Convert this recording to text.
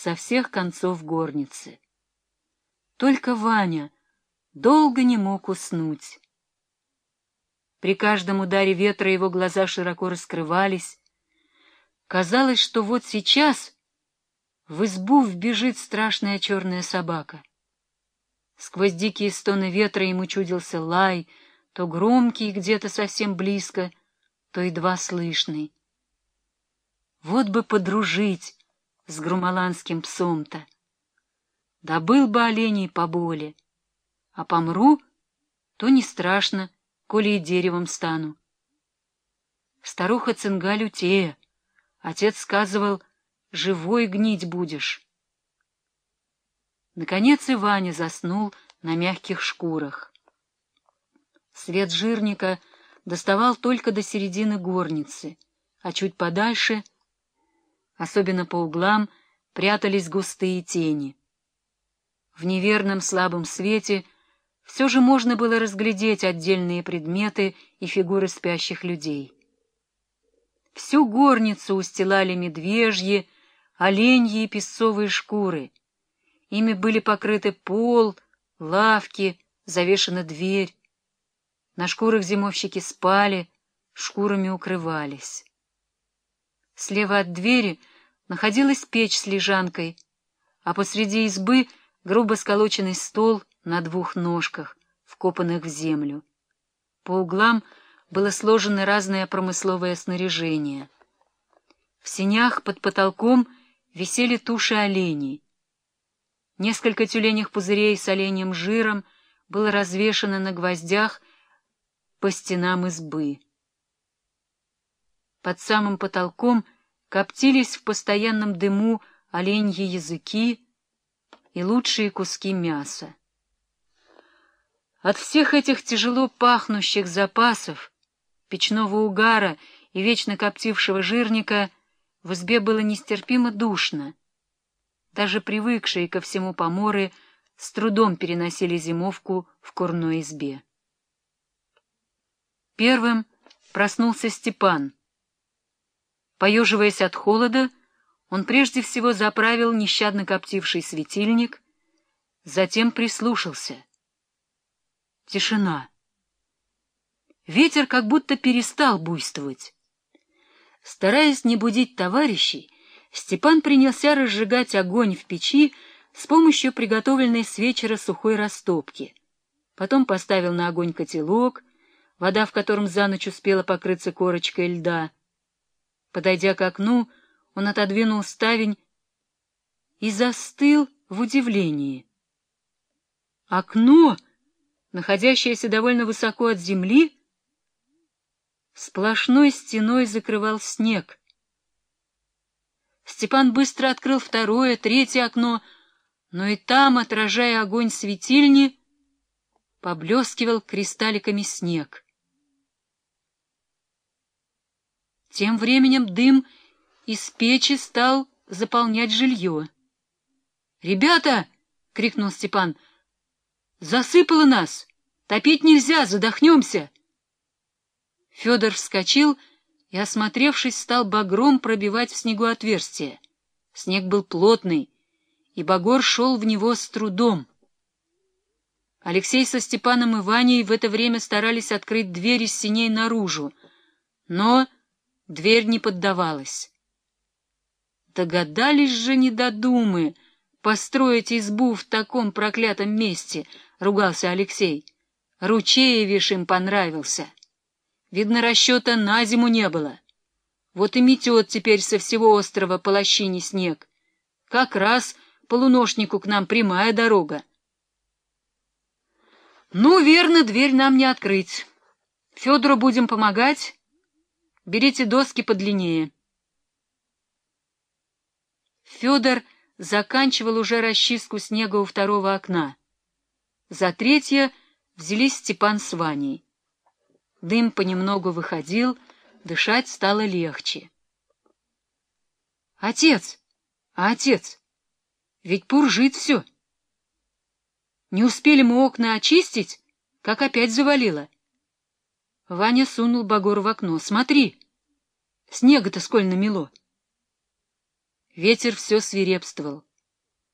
со всех концов горницы. Только Ваня долго не мог уснуть. При каждом ударе ветра его глаза широко раскрывались. Казалось, что вот сейчас в избу вбежит страшная черная собака. Сквозь дикие стоны ветра ему чудился лай, то громкий где-то совсем близко, то едва слышный. Вот бы подружить с грумаланским псом-то. Добыл бы оленей поболе, а помру, то не страшно, коли и деревом стану. Старуха цинга лютея. Отец сказывал, живой гнить будешь. Наконец и Ваня заснул на мягких шкурах. Свет жирника доставал только до середины горницы, а чуть подальше, особенно по углам, прятались густые тени. В неверном слабом свете все же можно было разглядеть отдельные предметы и фигуры спящих людей. Всю горницу устилали медвежьи, оленьи и песцовые шкуры. Ими были покрыты пол, лавки, завешена дверь. На шкурах зимовщики спали, шкурами укрывались. Слева от двери находилась печь с лежанкой, а посреди избы грубо сколоченный стол на двух ножках, вкопанных в землю. По углам было сложено разное промысловое снаряжение. В сенях под потолком висели туши оленей. Несколько тюленях пузырей с оленем жиром было развешано на гвоздях по стенам избы. Под самым потолком коптились в постоянном дыму оленьи языки и лучшие куски мяса. От всех этих тяжело пахнущих запасов, печного угара и вечно коптившего жирника в избе было нестерпимо душно. Даже привыкшие ко всему поморы с трудом переносили зимовку в курной избе. Первым проснулся Степан. Поеживаясь от холода, он прежде всего заправил нещадно коптивший светильник, затем прислушался. Тишина. Ветер как будто перестал буйствовать. Стараясь не будить товарищей, Степан принялся разжигать огонь в печи с помощью приготовленной с вечера сухой растопки. Потом поставил на огонь котелок, вода в котором за ночь успела покрыться корочкой льда. Подойдя к окну, он отодвинул ставень и застыл в удивлении. Окно, находящееся довольно высоко от земли, сплошной стеной закрывал снег. Степан быстро открыл второе, третье окно, но и там, отражая огонь светильни, поблескивал кристалликами снег. Тем временем дым из печи стал заполнять жилье. «Ребята!» — крикнул Степан. «Засыпало нас! Топить нельзя, задохнемся!» Федор вскочил и, осмотревшись, стал багром пробивать в снегу отверстие. Снег был плотный, и багор шел в него с трудом. Алексей со Степаном и Ваней в это время старались открыть дверь из синей наружу, но Дверь не поддавалась. Догадались же недодумы построить избу в таком проклятом месте, — ругался Алексей. Ручеевиш им понравился. Видно, расчета на зиму не было. Вот и метет теперь со всего острова по лощине снег. Как раз полуношнику к нам прямая дорога. Ну, верно, дверь нам не открыть. Федору будем помогать, Берите доски подлиннее. Федор заканчивал уже расчистку снега у второго окна. За третье взялись Степан с Ваней. Дым понемногу выходил, дышать стало легче. — Отец! А отец! Ведь пуржит все! Не успели мы окна очистить, как опять завалило. Ваня сунул Багор в окно. — Смотри! Снега-то сколь намело! Ветер все свирепствовал.